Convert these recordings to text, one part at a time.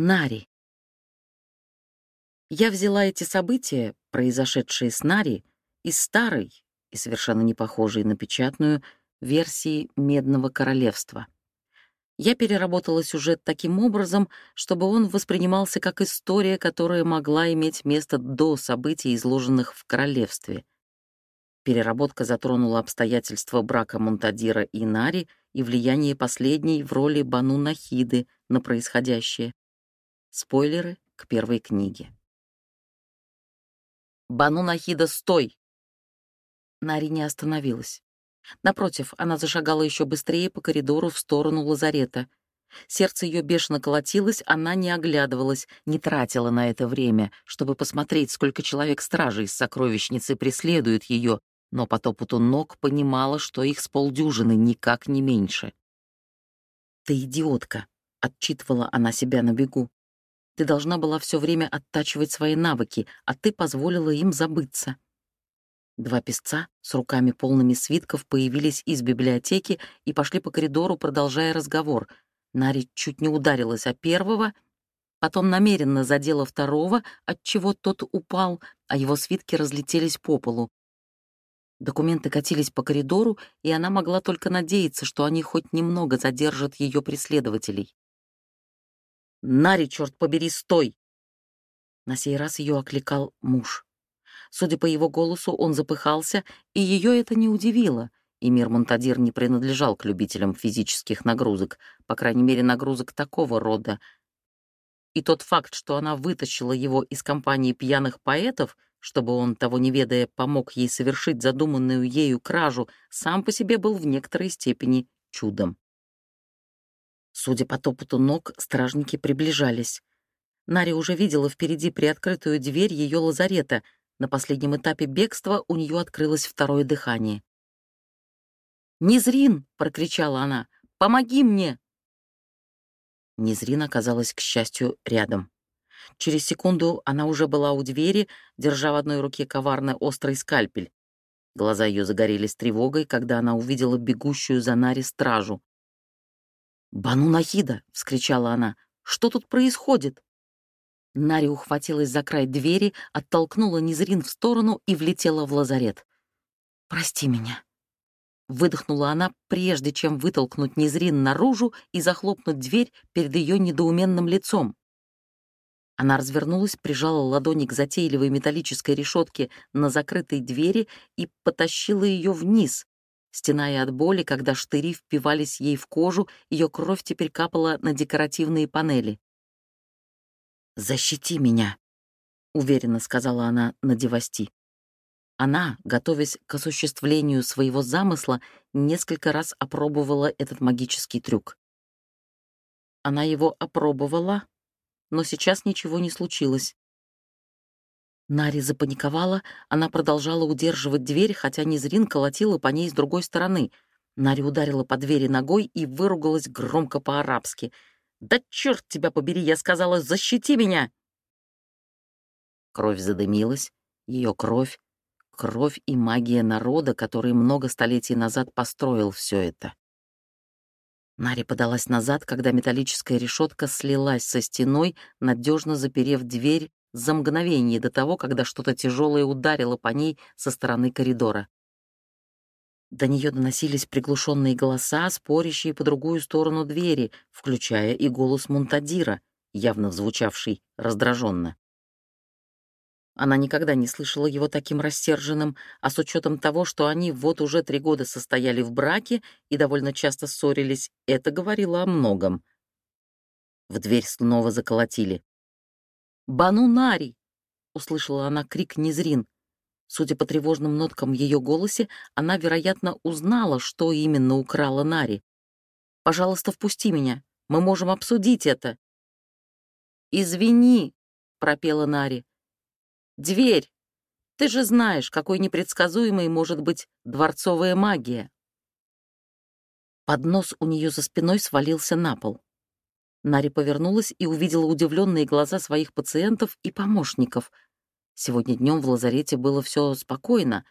Нари. Я взяла эти события, произошедшие с Нари, из старой и совершенно не похожей на печатную версии «Медного королевства». Я переработала сюжет таким образом, чтобы он воспринимался как история, которая могла иметь место до событий, изложенных в королевстве. Переработка затронула обстоятельства брака Монтадира и Нари и влияние последней в роли Бану Нахиды на происходящее. Спойлеры к первой книге. «Бану Нахида, стой!» Нари не остановилась. Напротив, она зашагала еще быстрее по коридору в сторону лазарета. Сердце ее бешено колотилось, она не оглядывалась, не тратила на это время, чтобы посмотреть, сколько человек-стражей из сокровищницы преследуют ее, но по топоту ног понимала, что их с полдюжины никак не меньше. «Ты идиотка», — отчитывала она себя на бегу. Ты должна была все время оттачивать свои навыки, а ты позволила им забыться. Два песца с руками полными свитков появились из библиотеки и пошли по коридору, продолжая разговор. Нари чуть не ударилась о первого, потом намеренно задела второго, отчего тот упал, а его свитки разлетелись по полу. Документы катились по коридору, и она могла только надеяться, что они хоть немного задержат ее преследователей. Нари, черт побери, стой!» На сей раз ее окликал муж. Судя по его голосу, он запыхался, и ее это не удивило. И мир Монтадир не принадлежал к любителям физических нагрузок, по крайней мере, нагрузок такого рода. И тот факт, что она вытащила его из компании пьяных поэтов, чтобы он, того не ведая, помог ей совершить задуманную ею кражу, сам по себе был в некоторой степени чудом. Судя по топоту ног, стражники приближались. Нари уже видела впереди приоткрытую дверь ее лазарета. На последнем этапе бегства у нее открылось второе дыхание. «Низрин!» — прокричала она. «Помоги мне!» Низрин оказалась, к счастью, рядом. Через секунду она уже была у двери, держа в одной руке коварно острый скальпель. Глаза ее загорелись тревогой, когда она увидела бегущую за Нари стражу. «Бану Нахида!» — вскричала она. «Что тут происходит?» Нари ухватилась за край двери, оттолкнула Низрин в сторону и влетела в лазарет. «Прости меня», — выдохнула она, прежде чем вытолкнуть Низрин наружу и захлопнуть дверь перед ее недоуменным лицом. Она развернулась, прижала ладони к затейливой металлической решетке на закрытой двери и потащила ее вниз, Стеная от боли, когда штыри впивались ей в кожу, ее кровь теперь капала на декоративные панели. «Защити меня», — уверенно сказала она на девости. Она, готовясь к осуществлению своего замысла, несколько раз опробовала этот магический трюк. Она его опробовала, но сейчас ничего не случилось. Нари запаниковала, она продолжала удерживать дверь, хотя Низрин колотила по ней с другой стороны. Нари ударила по двери ногой и выругалась громко по-арабски. «Да черт тебя побери, я сказала, защити меня!» Кровь задымилась, ее кровь, кровь и магия народа, который много столетий назад построил все это. Нари подалась назад, когда металлическая решетка слилась со стеной, надежно заперев дверь за мгновение до того, когда что-то тяжелое ударило по ней со стороны коридора. До нее доносились приглушенные голоса, спорящие по другую сторону двери, включая и голос Мунтадира, явно звучавший раздраженно. Она никогда не слышала его таким рассерженным, а с учетом того, что они вот уже три года состояли в браке и довольно часто ссорились, это говорило о многом. В дверь снова заколотили. «Бану Нари!» — услышала она крик Низрин. Судя по тревожным ноткам в ее голосе, она, вероятно, узнала, что именно украла Нари. «Пожалуйста, впусти меня. Мы можем обсудить это». «Извини», — пропела Нари. «Дверь! Ты же знаешь, какой непредсказуемой может быть дворцовая магия». Поднос у нее за спиной свалился на пол. Нари повернулась и увидела удивленные глаза своих пациентов и помощников. Сегодня днем в лазарете было все спокойно,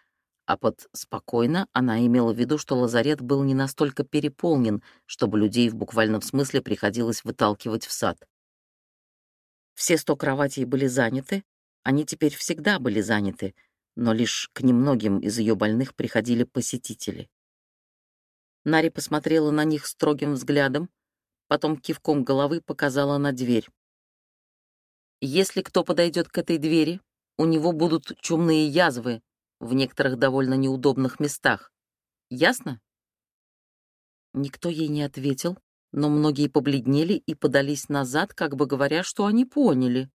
а под «спокойно» она имела в виду, что лазарет был не настолько переполнен, чтобы людей в буквальном смысле приходилось выталкивать в сад. Все сто кроватей были заняты, они теперь всегда были заняты, но лишь к немногим из ее больных приходили посетители. Нари посмотрела на них строгим взглядом, потом кивком головы показала на дверь. «Если кто подойдет к этой двери, у него будут чумные язвы в некоторых довольно неудобных местах. Ясно?» Никто ей не ответил, но многие побледнели и подались назад, как бы говоря, что они поняли.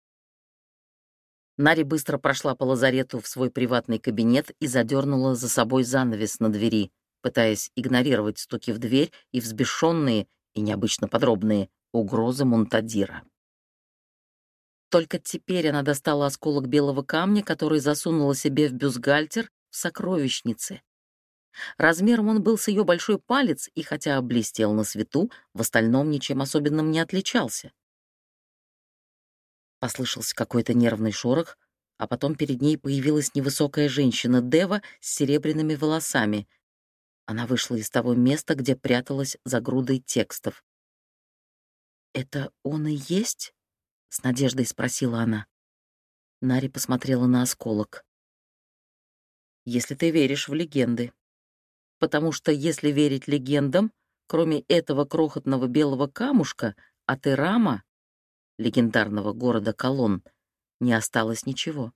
Нари быстро прошла по лазарету в свой приватный кабинет и задернула за собой занавес на двери, пытаясь игнорировать стуки в дверь и взбешенные, и необычно подробные, угрозы Мунтадира. Только теперь она достала осколок белого камня, который засунула себе в бюстгальтер в сокровищнице. Размером он был с ее большой палец и, хотя блестел на свету, в остальном ничем особенным не отличался. Послышался какой-то нервный шорох, а потом перед ней появилась невысокая женщина Дева с серебряными волосами. Она вышла из того места, где пряталась за грудой текстов. «Это он и есть?» — с надеждой спросила она. Нари посмотрела на осколок. «Если ты веришь в легенды», потому что, если верить легендам, кроме этого крохотного белого камушка от Ирама, легендарного города Колон, не осталось ничего.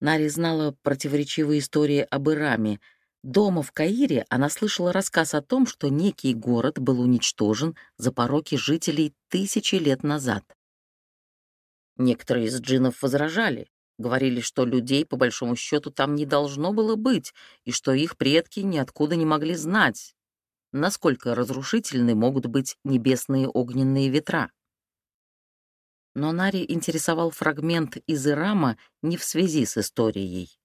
Нари знала противоречивые истории об Ираме. Дома в Каире она слышала рассказ о том, что некий город был уничтожен за пороки жителей тысячи лет назад. Некоторые из джиннов возражали, Говорили, что людей, по большому счету, там не должно было быть, и что их предки ниоткуда не могли знать, насколько разрушительны могут быть небесные огненные ветра. Но Нари интересовал фрагмент из Ирама не в связи с историей.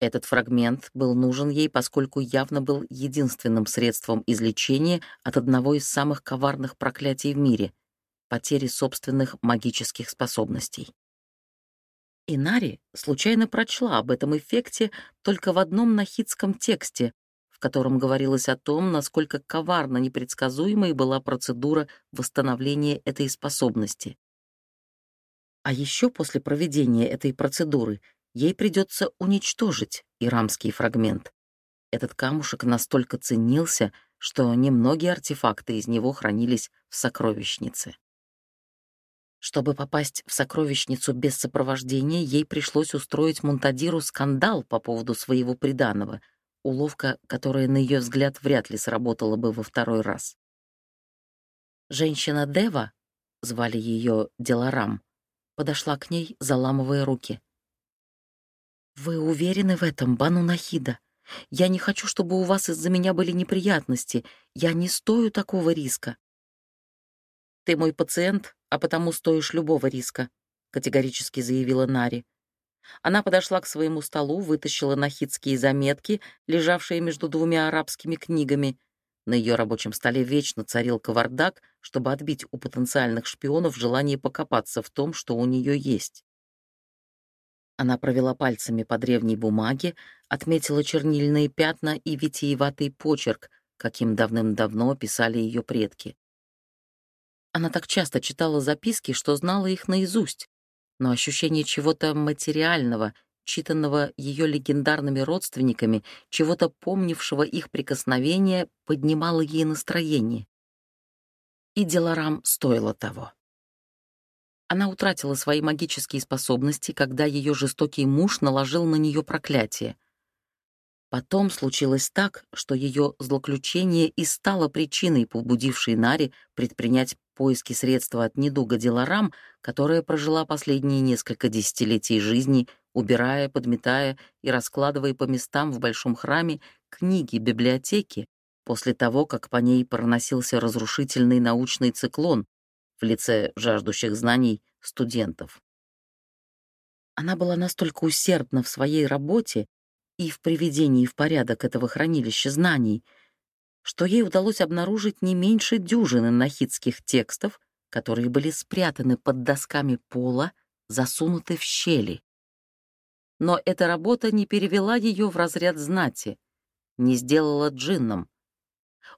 Этот фрагмент был нужен ей, поскольку явно был единственным средством излечения от одного из самых коварных проклятий в мире — потери собственных магических способностей. Инари случайно прочла об этом эффекте только в одном нахидском тексте, в котором говорилось о том, насколько коварно непредсказуемой была процедура восстановления этой способности. А еще после проведения этой процедуры ей придется уничтожить ирамский фрагмент. Этот камушек настолько ценился, что немногие артефакты из него хранились в сокровищнице. Чтобы попасть в сокровищницу без сопровождения, ей пришлось устроить Мунтадиру скандал по поводу своего приданого, уловка, которая, на ее взгляд, вряд ли сработала бы во второй раз. Женщина Дева, звали ее Деларам, подошла к ней, заламывая руки. «Вы уверены в этом, Бану Нахида? Я не хочу, чтобы у вас из-за меня были неприятности. Я не стою такого риска». «Ты мой пациент, а потому стоишь любого риска», — категорически заявила Нари. Она подошла к своему столу, вытащила нахидские заметки, лежавшие между двумя арабскими книгами. На ее рабочем столе вечно царил кавардак, чтобы отбить у потенциальных шпионов желание покопаться в том, что у нее есть. Она провела пальцами по древней бумаге, отметила чернильные пятна и витиеватый почерк, каким давным-давно писали ее предки. Она так часто читала записки, что знала их наизусть, но ощущение чего-то материального, читанного ее легендарными родственниками, чего-то помнившего их прикосновение, поднимало ей настроение. И Деларам стоило того. Она утратила свои магические способности, когда ее жестокий муж наложил на нее проклятие. Потом случилось так, что ее злоключение и стало причиной, побудившей Нари предпринять поиски средства от недуга Диларам, которая прожила последние несколько десятилетий жизни, убирая, подметая и раскладывая по местам в большом храме книги библиотеки, после того, как по ней проносился разрушительный научный циклон в лице жаждущих знаний студентов. Она была настолько усердна в своей работе и в приведении в порядок этого хранилища знаний — что ей удалось обнаружить не меньше дюжины нахидских текстов, которые были спрятаны под досками пола, засунуты в щели. Но эта работа не перевела ее в разряд знати, не сделала джинном.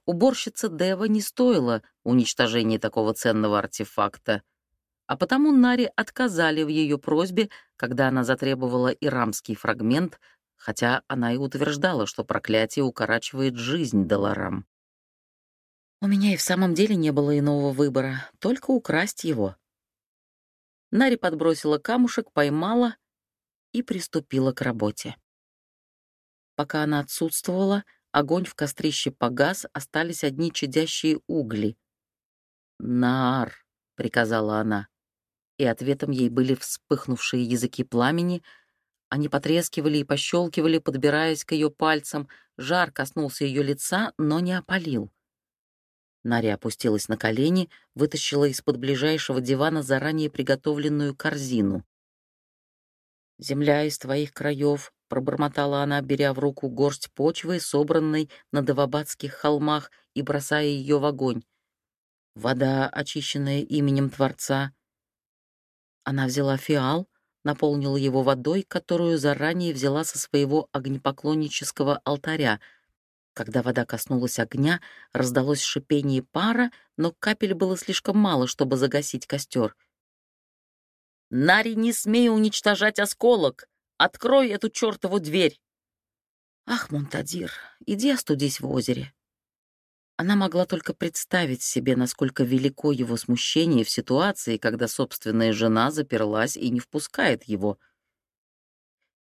Уборщица Дева не стоила уничтожения такого ценного артефакта. а потому Наре отказали в ее просьбе, когда она затребовала ирамский фрагмент, хотя она и утверждала, что проклятие укорачивает жизнь Деларам. «У меня и в самом деле не было иного выбора, только украсть его». Нари подбросила камушек, поймала и приступила к работе. Пока она отсутствовала, огонь в кострище погас, остались одни чадящие угли. «Нар!» — приказала она и ответом ей были вспыхнувшие языки пламени. Они потрескивали и пощелкивали, подбираясь к ее пальцам. Жар коснулся ее лица, но не опалил. Наря опустилась на колени, вытащила из-под ближайшего дивана заранее приготовленную корзину. «Земля из твоих краев», — пробормотала она, беря в руку горсть почвы, собранной на Давабадских холмах, и бросая ее в огонь. «Вода, очищенная именем Творца», она взяла фиал, наполнила его водой, которую заранее взяла со своего огнепоклоннического алтаря. Когда вода коснулась огня, раздалось шипение пара, но капель было слишком мало, чтобы загасить костер. «Нари, не смей уничтожать осколок! Открой эту чертову дверь!» «Ах, Монтадир, иди остудись в озере», она могла только представить себе, насколько велико его смущение в ситуации, когда собственная жена заперлась и не впускает его.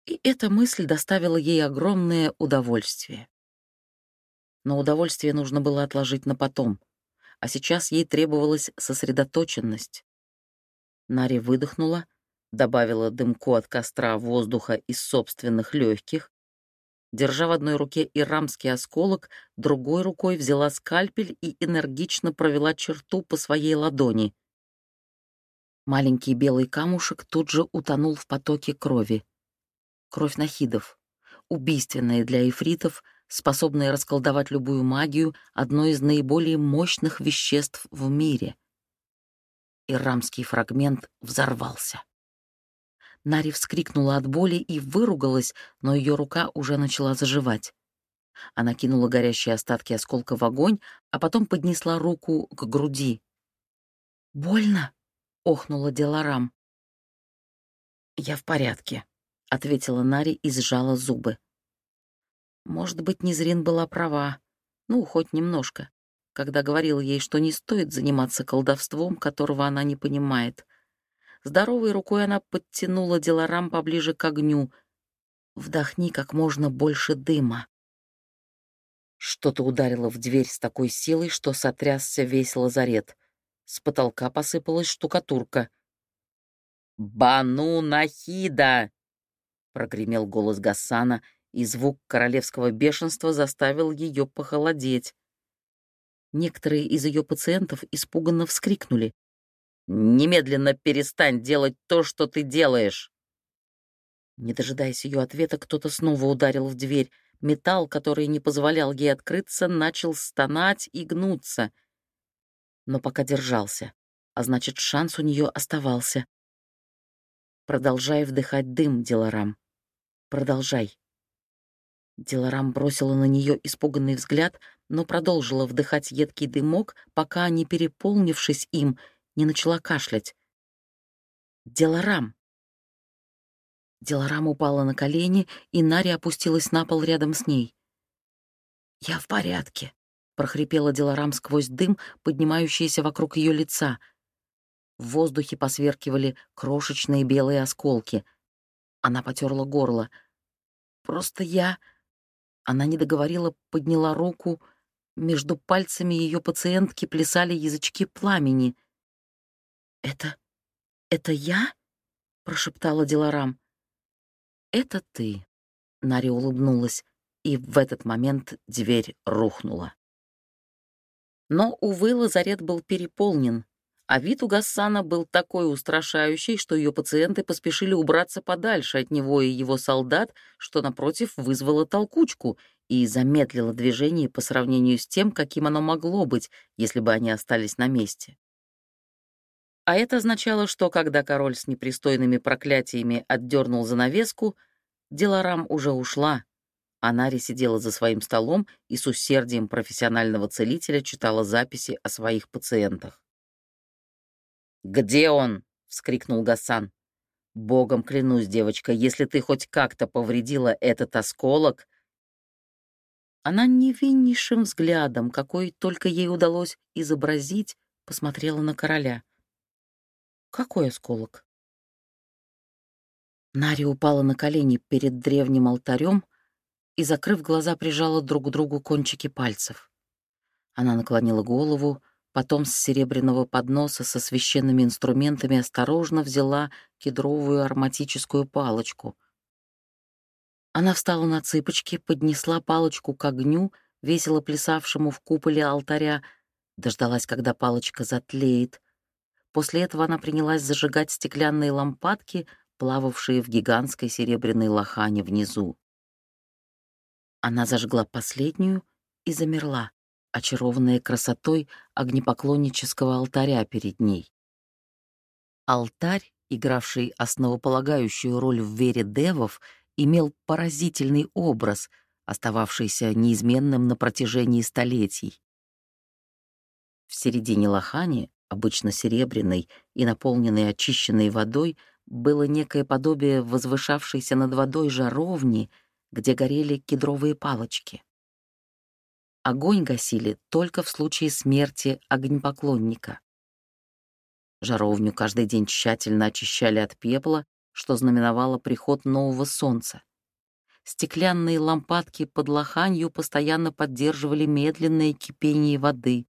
И эта мысль доставила ей огромное удовольствие. Но удовольствие нужно было отложить на потом, а сейчас ей требовалась сосредоточенность. Нари выдохнула, добавила дымку от костра воздуха из собственных легких, Держа в одной руке ирамский осколок, другой рукой взяла скальпель и энергично провела черту по своей ладони. Маленький белый камушек тут же утонул в потоке крови. Кровь нахидов, убийственная для эфритов, способная расколдовать любую магию, одно из наиболее мощных веществ в мире. Ирамский фрагмент взорвался. Нари вскрикнула от боли и выругалась, но ее рука уже начала заживать. Она кинула горящие остатки осколка в огонь, а потом поднесла руку к груди. «Больно?» — охнула Деларам. «Я в порядке», — ответила Нари и сжала зубы. Может быть, Низрин была права. Ну, хоть немножко, когда говорила ей, что не стоит заниматься колдовством, которого она не понимает. Здоровой рукой она подтянула Деларам поближе к огню. «Вдохни как можно больше дыма». Что-то ударило в дверь с такой силой, что сотрясся весь лазарет. С потолка посыпалась штукатурка. «Бану Нахида!» — прогремел голос Гасана, и звук королевского бешенства заставил ее похолодеть. Некоторые из ее пациентов испуганно вскрикнули. Немедленно перестань делать то, что ты делаешь!» Не дожидаясь ее ответа, кто-то снова ударил в дверь. Металл, который не позволял ей открыться, начал стонать и гнуться. Но пока держался, а значит, шанс у нее оставался. Продолжай вдыхать дым, Диларам. Продолжай. Диларам бросила на нее испуганный взгляд, но продолжила вдыхать едкий дымок, пока, не переполнившись им, не начала кашлять. «Деларам!» Деларам упала на колени, и Нари опустилась на пол рядом с ней. «Я в порядке», — прохрипела Деларам сквозь дым, поднимающийся вокруг ее лица. В воздухе посверкивали крошечные белые осколки. Она потерла горло. «Просто я...» Она не договорила, подняла руку. Между пальцами ее пациентки плясали язычки пламени — «Это... это я?» — прошептала Диларам. «Это ты», — Нари улыбнулась, и в этот момент дверь рухнула. Но, увы, лазарет был переполнен, а вид у Гассана был такой устрашающий, что ее пациенты поспешили убраться подальше от него и его солдат, что, напротив, вызвало толкучку и замедлило движение по сравнению с тем, каким оно могло быть, если бы они остались на месте. А это означало, что когда король с непристойными проклятиями отдернул занавеску, Деларам уже ушла, а Нари сидела за своим столом и с усердием профессионального целителя читала записи о своих пациентах. «Где он?» — вскрикнул Гасан. «Богом клянусь, девочка, если ты хоть как-то повредила этот осколок...» Она невиннейшим взглядом, какой только ей удалось изобразить, посмотрела на короля. «Какой осколок?» Нари упала на колени перед древним алтарем и, закрыв глаза, прижала друг к другу кончики пальцев. Она наклонила голову, потом с серебряного подноса со священными инструментами осторожно взяла кедровую ароматическую палочку. Она встала на цыпочки, поднесла палочку к огню, весело плясавшему в куполе алтаря, дождалась, когда палочка затлеет. После этого она принялась зажигать стеклянные лампадки — плававшие в гигантской серебряной лохане внизу. Она зажгла последнюю и замерла, очарованная красотой огнепоклоннического алтаря перед ней. Алтарь, игравший основополагающую роль в вере девов, имел поразительный образ, остававшийся неизменным на протяжении столетий. В середине лохани, обычно серебряной и наполненной очищенной водой, было некое подобие возвышавшейся над водой жаровни, где горели кедровые палочки. Огонь гасили только в случае смерти огнепоклонника. Жаровню каждый день тщательно очищали от пепла, что знаменовало приход нового солнца. Стеклянные лампадки под лоханью постоянно поддерживали медленное кипение воды.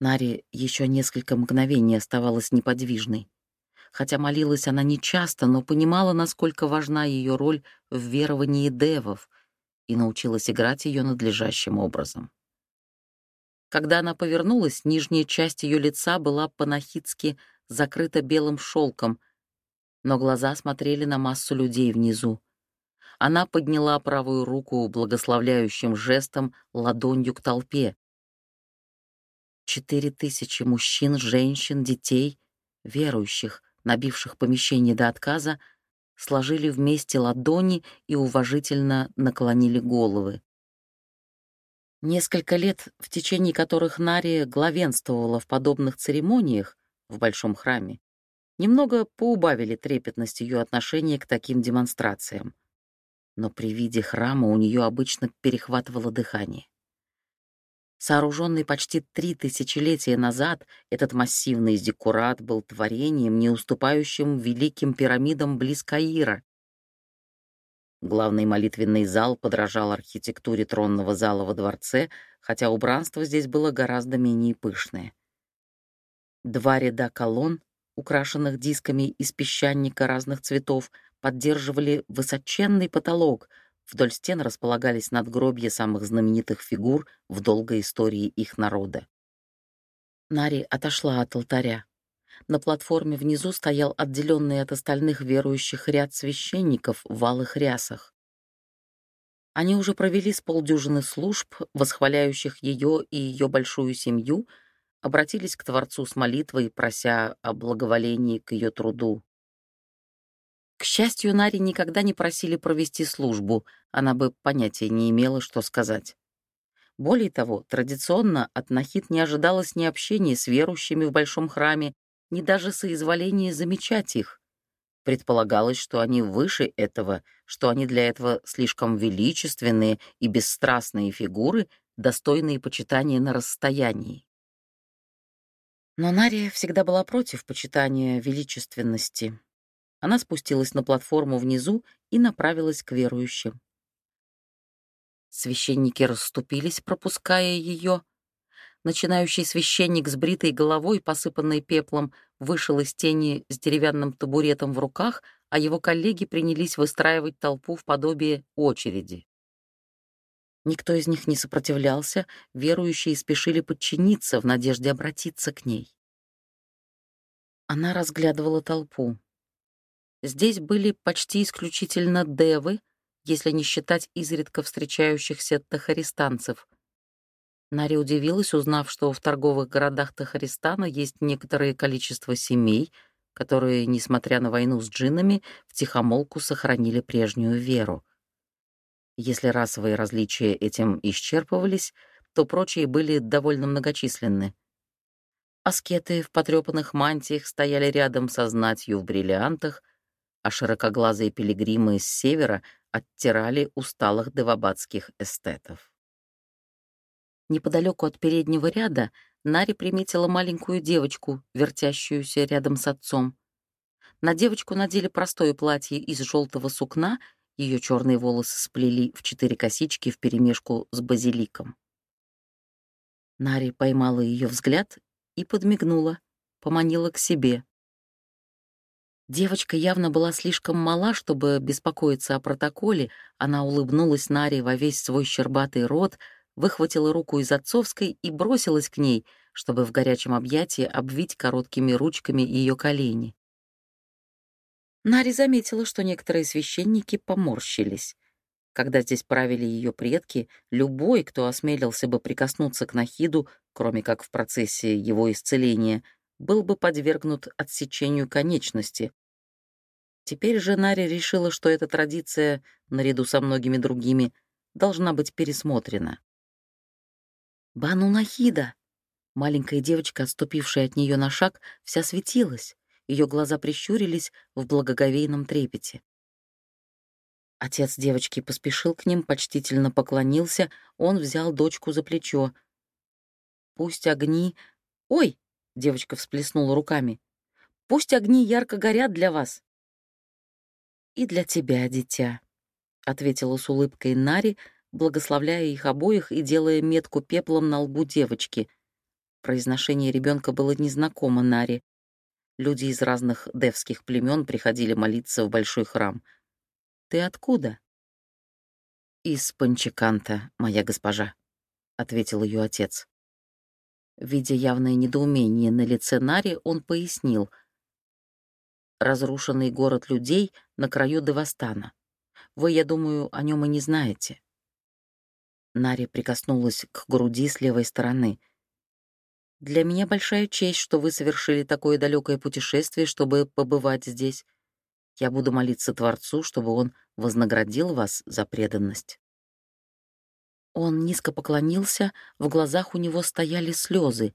Наре еще несколько мгновений оставалась неподвижной. Хотя молилась она нечасто, но понимала, насколько важна ее роль в веровании девов и научилась играть ее надлежащим образом. Когда она повернулась, нижняя часть ее лица была панахидски закрыта белым шелком, но глаза смотрели на массу людей внизу. Она подняла правую руку благословляющим жестом ладонью к толпе. Четыре тысячи мужчин, женщин, детей, верующих, набивших помещение до отказа, сложили вместе ладони и уважительно наклонили головы. Несколько лет, в течение которых Нария главенствовала в подобных церемониях в Большом храме, немного поубавили трепетность ее отношения к таким демонстрациям. Но при виде храма у нее обычно перехватывало дыхание. Сооруженный почти три тысячелетия назад, этот массивный зиккурат был творением, не уступающим великим пирамидам близ Каира. Главный молитвенный зал подражал архитектуре тронного зала во дворце, хотя убранство здесь было гораздо менее пышное. Два ряда колонн, украшенных дисками из песчаника разных цветов, поддерживали высоченный потолок — Вдоль стен располагались надгробья самых знаменитых фигур в долгой истории их народа. Нари отошла от алтаря. На платформе внизу стоял отделенный от остальных верующих ряд священников в алых рясах. Они уже провели с полдюжины служб, восхваляющих ее и ее большую семью, обратились к Творцу с молитвой, прося о благоволении к ее труду. К счастью, Нари никогда не просили провести службу, она бы понятия не имела, что сказать. Более того, традиционно от Нахид не ожидалось ни общения с верующими в большом храме, ни даже соизволения замечать их. Предполагалось, что они выше этого, что они для этого слишком величественные и бесстрастные фигуры, достойные почитания на расстоянии. Но Нария всегда была против почитания величественности. Она спустилась на платформу внизу и направилась к верующим. Священники расступились, пропуская ее. Начинающий священник с бритой головой, посыпанной пеплом, вышел из тени с деревянным табуретом в руках, а его коллеги принялись выстраивать толпу в подобие очереди. Никто из них не сопротивлялся, верующие спешили подчиниться в надежде обратиться к ней. Она разглядывала толпу. Здесь были почти исключительно девы, если не считать изредка встречающихся тахаристанцев. Нари удивилась, узнав, что в торговых городах Тахаристана есть некоторое количество семей, которые, несмотря на войну с джиннами, втихомолку сохранили прежнюю веру. Если расовые различия этим исчерпывались, то прочие были довольно многочисленны. Аскеты в потрепанных мантиях стояли рядом со знатью в бриллиантах, а широкоглазые пилигримы с севера оттирали усталых девабадских эстетов. Неподалеку от переднего ряда Нари приметила маленькую девочку, вертящуюся рядом с отцом. На девочку надели простое платье из желтого сукна, ее черные волосы сплели в четыре косички вперемешку с базиликом. Нари поймала ее взгляд и подмигнула, поманила к себе. Девочка явно была слишком мала, чтобы беспокоиться о протоколе. Она улыбнулась Наре во весь свой щербатый рот, выхватила руку из отцовской и бросилась к ней, чтобы в горячем объятии обвить короткими ручками ее колени. Нари заметила, что некоторые священники поморщились. Когда здесь правили ее предки, любой, кто осмелился бы прикоснуться к Нахиду, кроме как в процессе его исцеления, был бы подвергнут отсечению конечности. Теперь же Нари решила, что эта традиция, наряду со многими другими, должна быть пересмотрена. «Бану Нахида!» Маленькая девочка, отступившая от нее на шаг, вся светилась. Ее глаза прищурились в благоговейном трепете. Отец девочки поспешил к ним, почтительно поклонился, он взял дочку за плечо. «Пусть огни...» «Ой!» — девочка всплеснула руками. «Пусть огни ярко горят для вас!» «И для тебя, дитя», — ответила с улыбкой Нари, благословляя их обоих и делая метку пеплом на лбу девочки. Произношение ребенка было незнакомо Нари. Люди из разных девских племен приходили молиться в большой храм — ты откуда?» «Из Панчиканта, моя госпожа», — ответил ее отец. Видя явное недоумение на лице Нари, он пояснил. «Разрушенный город людей на краю Девастана. Вы, я думаю, о нем и не знаете». Нари прикоснулась к груди с левой стороны. «Для меня большая честь, что вы совершили такое далекое путешествие, чтобы побывать здесь. Я буду молиться Творцу, чтобы он вознаградил вас за преданность». Он низко поклонился, в глазах у него стояли слезы.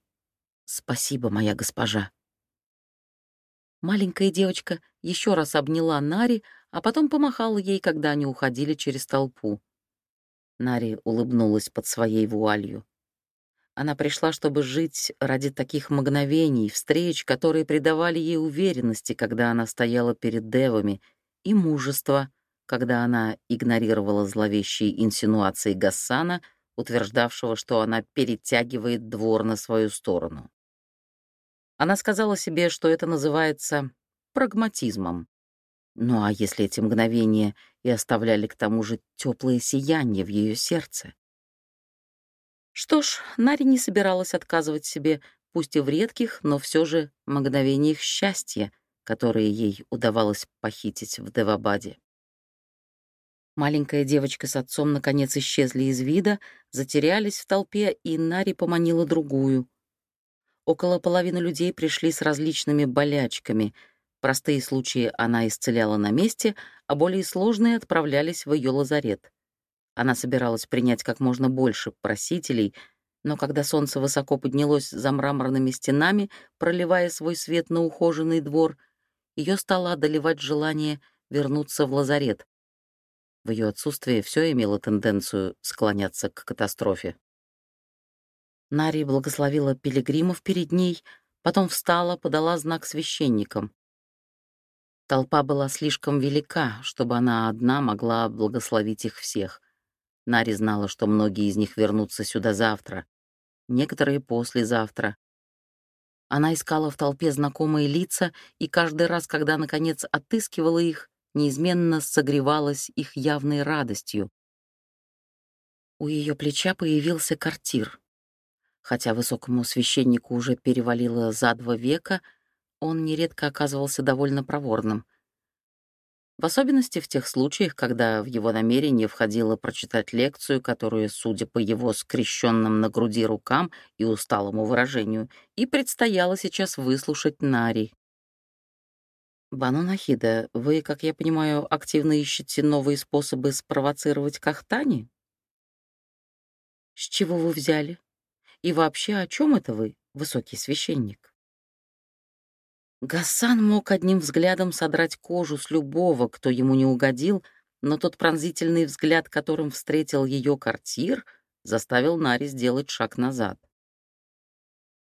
«Спасибо, моя госпожа». Маленькая девочка еще раз обняла Нари, а потом помахала ей, когда они уходили через толпу. Нари улыбнулась под своей вуалью. Она пришла, чтобы жить ради таких мгновений, встреч, которые придавали ей уверенности, когда она стояла перед девами, и мужества, когда она игнорировала зловещие инсинуации Гассана, утверждавшего, что она перетягивает двор на свою сторону. Она сказала себе, что это называется прагматизмом. Ну а если эти мгновения и оставляли к тому же теплое сияние в ее сердце? Что ж, Нари не собиралась отказывать себе, пусть и в редких, но все же мгновениях счастья, которые ей удавалось похитить в Девабаде. Маленькая девочка с отцом наконец исчезли из вида, затерялись в толпе, и Нари поманила другую. Около половины людей пришли с различными болячками. Простые случаи она исцеляла на месте, а более сложные отправлялись в ее лазарет. Она собиралась принять как можно больше просителей, но когда солнце высоко поднялось за мраморными стенами, проливая свой свет на ухоженный двор, ее стало одолевать желание вернуться в лазарет. В ее отсутствие все имело тенденцию склоняться к катастрофе. Нари благословила пилигримов перед ней, потом встала, подала знак священникам. Толпа была слишком велика, чтобы она одна могла благословить их всех. Нари знала, что многие из них вернутся сюда завтра, некоторые послезавтра. Она искала в толпе знакомые лица, и каждый раз, когда, наконец, отыскивала их, неизменно согревалась их явной радостью. У ее плеча появился картир. Хотя высокому священнику уже перевалило за два века, он нередко оказывался довольно проворным. В особенности в тех случаях, когда в его намерение входило прочитать лекцию, которую, судя по его скрещенным на груди рукам и усталому выражению, и предстояло сейчас выслушать Нари. «Бану Нахида, вы, как я понимаю, активно ищете новые способы спровоцировать Кахтани?» «С чего вы взяли? И вообще, о чем это вы? высокий священник. Гасан мог одним взглядом содрать кожу с любого, кто ему не угодил, но тот пронзительный взгляд, которым встретил ее картир, заставил Нари сделать шаг назад.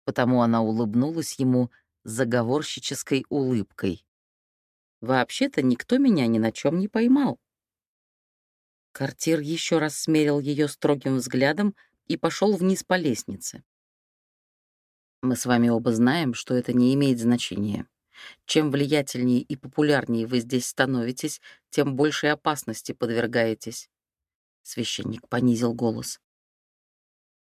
Потому она улыбнулась ему заговорщической улыбкой. «Вообще-то никто меня ни на чем не поймал». Картир еще раз смерил ее строгим взглядом и пошел вниз по лестнице. «Мы с вами оба знаем, что это не имеет значения. Чем влиятельнее и популярнее вы здесь становитесь, тем большей опасности подвергаетесь. Священник понизил голос.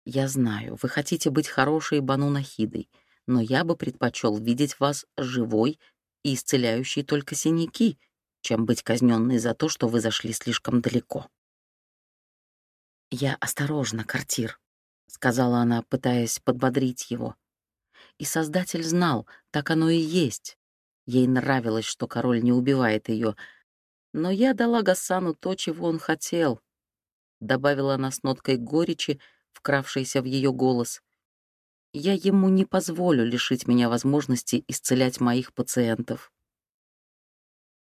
Я знаю, вы хотите быть хорошей Бану Нахидой, но я бы предпочел видеть вас живой и исцеляющей только синяки, чем быть казненной за то, что вы зашли слишком далеко. «Я осторожна, Картир», — сказала она, пытаясь подбодрить его. И Создатель знал, так оно и есть. Ей нравилось, что король не убивает ее. Но я дала Гасану то, чего он хотел. Добавила она с ноткой горечи, вкравшейся в ее голос. Я ему не позволю лишить меня возможности исцелять моих пациентов.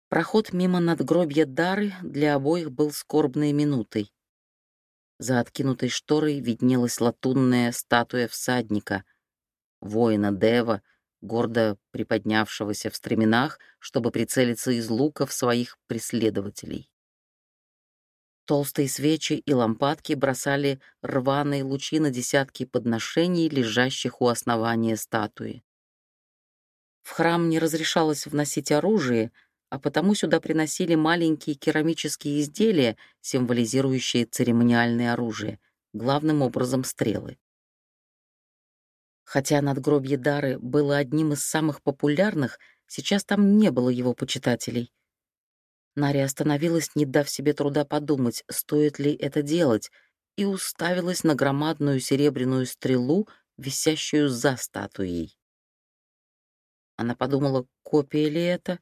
Проход мимо надгробья Дары для обоих был скорбной минутой. За откинутой шторой виднелась латунная статуя всадника, воина Дева — гордо приподнявшегося в стременах, чтобы прицелиться из лука в своих преследователей. Толстые свечи и лампадки бросали рваные лучи на десятки подношений, лежащих у основания статуи. В храм не разрешалось вносить оружие, а потому сюда приносили маленькие керамические изделия, символизирующие церемониальное оружие, главным образом стрелы. Хотя надгробье Дары было одним из самых популярных, сейчас там не было его почитателей. Нари остановилась, не дав себе труда подумать, стоит ли это делать, и уставилась на громадную серебряную стрелу, висящую за статуей. Она подумала, копия ли это,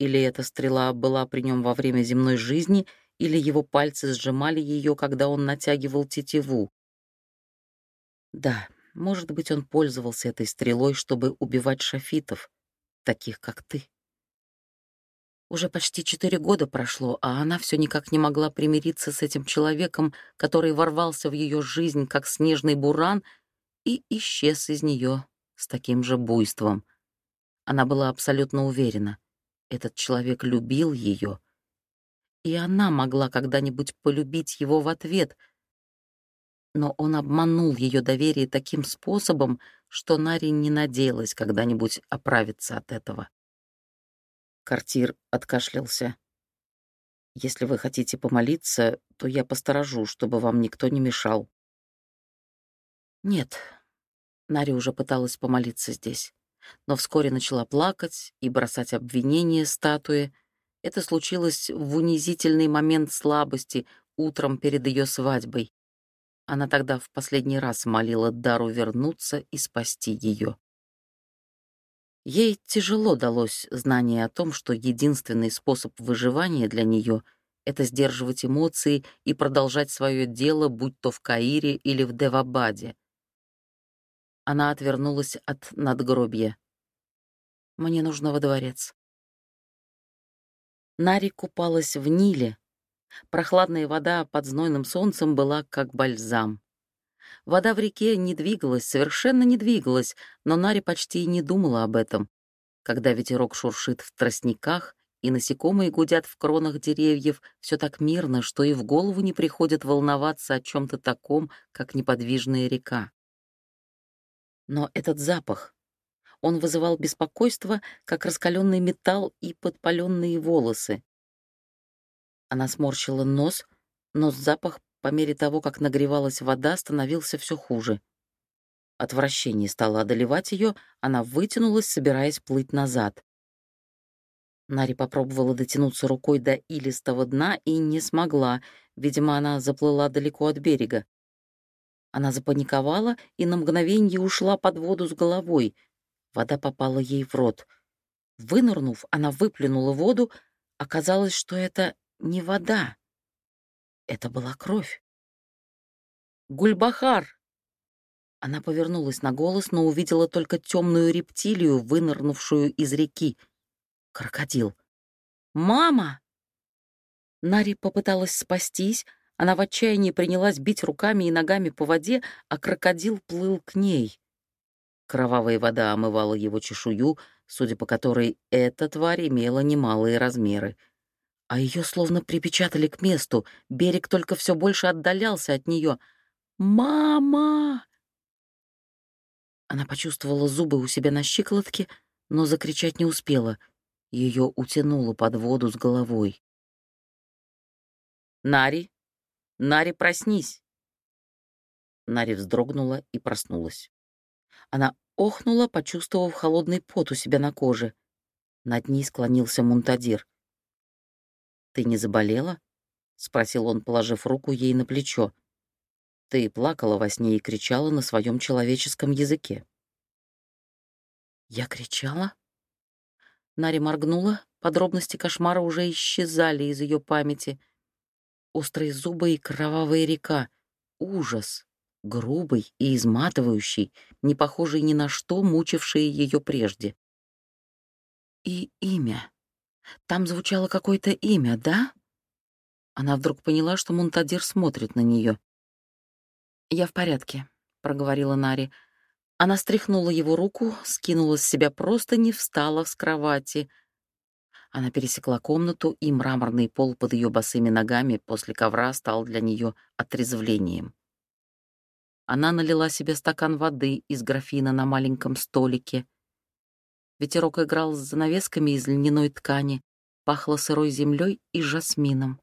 или эта стрела была при нем во время земной жизни, или его пальцы сжимали ее, когда он натягивал тетиву. Да, может быть, он пользовался этой стрелой, чтобы убивать шафитов, таких как ты. Уже почти четыре года прошло, а она все никак не могла примириться с этим человеком, который ворвался в ее жизнь, как снежный буран, и исчез из нее с таким же буйством. Она была абсолютно уверена, этот человек любил ее, и она могла когда-нибудь полюбить его в ответ — но он обманул ее доверие таким способом, что Нари не надеялась когда-нибудь оправиться от этого. Картир откашлялся. «Если вы хотите помолиться, то я посторожу, чтобы вам никто не мешал». «Нет». Нари уже пыталась помолиться здесь, но вскоре начала плакать и бросать обвинения статуе. Это случилось в унизительный момент слабости утром перед ее свадьбой. Она тогда в последний раз молила Дару вернуться и спасти ее. Ей тяжело далось знание о том, что единственный способ выживания для нее — это сдерживать эмоции и продолжать свое дело, будь то в Каире или в Девабаде. Она отвернулась от надгробья. «Мне нужно во дворец». Нари купалась в Ниле, Прохладная вода под знойным солнцем была как бальзам. Вода в реке не двигалась, совершенно не двигалась, но Нари почти и не думала об этом. Когда ветерок шуршит в тростниках, и насекомые гудят в кронах деревьев, все так мирно, что и в голову не приходит волноваться о чем-то таком, как неподвижная река. Но этот запах, он вызывал беспокойство, как раскаленный металл и подпаленные волосы. Она сморщила нос, но запах по мере того, как нагревалась вода, становился все хуже. Отвращение стало одолевать ее, она вытянулась, собираясь плыть назад. Нари попробовала дотянуться рукой до илистого дна и не смогла. Видимо, она заплыла далеко от берега. Она запаниковала и на мгновение ушла под воду с головой. Вода попала ей в рот. Вынырнув, она выплюнула воду. Оказалось, что это не вода. Это была кровь. «Гульбахар!» Она повернулась на голос, но увидела только темную рептилию, вынырнувшую из реки. Крокодил. «Мама!» Нари попыталась спастись, она в отчаянии принялась бить руками и ногами по воде, а крокодил плыл к ней. Кровавая вода омывала его чешую, судя по которой эта тварь имела немалые размеры. А ее словно припечатали к месту, берег только все больше отдалялся от нее. «Мама!» Она почувствовала зубы у себя на щиколотке, но закричать не успела. Ее утянуло под воду с головой. «Нари! Нари, проснись!» Нари вздрогнула и проснулась. Она охнула, почувствовав холодный пот у себя на коже. Над ней склонился Мунтадир. «Ты не заболела?» — спросил он, положив руку ей на плечо. «Ты плакала во сне и кричала на своем человеческом языке». «Я кричала?» Нари моргнула, подробности кошмара уже исчезали из ее памяти — острые зубы и кровавая река. Ужас! Грубый и изматывающий, не похожий ни на что, мучивший ее прежде. И имя. Там звучало какое-то имя, да? Она вдруг поняла, что Мунтадир смотрит на нее. «Я в порядке», — проговорила Нари. Она стряхнула его руку, скинула с себя просто не встала с кровати — она пересекла комнату, и мраморный пол под ее босыми ногами после ковра стал для нее отрезвлением. Она налила себе стакан воды из графина на маленьком столике. Ветерок играл с занавесками из льняной ткани, пахло сырой землей и жасмином.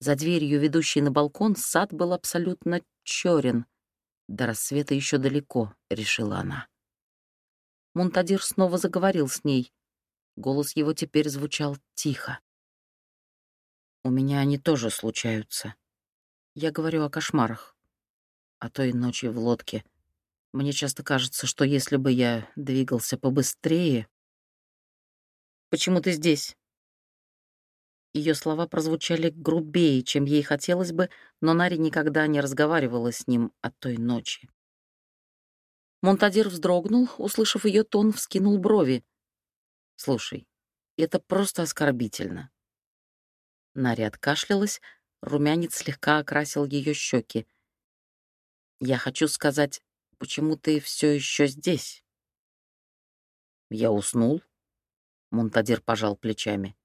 За дверью, ведущей на балкон, сад был абсолютно черен. До рассвета еще далеко, — решила она. Мунтадир снова заговорил с ней. Голос его теперь звучал тихо. «У меня они тоже случаются. Я говорю о кошмарах. О той ночи в лодке. Мне часто кажется, что если бы я двигался побыстрее... Почему ты здесь?» Ее слова прозвучали грубее, чем ей хотелось бы, но Нари никогда не разговаривала с ним о той ночи. Монтадир вздрогнул, услышав ее тон, вскинул брови. Слушай, это просто оскорбительно. Наря откашлялась, румянец слегка окрасил ее щеки. Я хочу сказать, почему ты все еще здесь? Я уснул. Монтадир пожал плечами.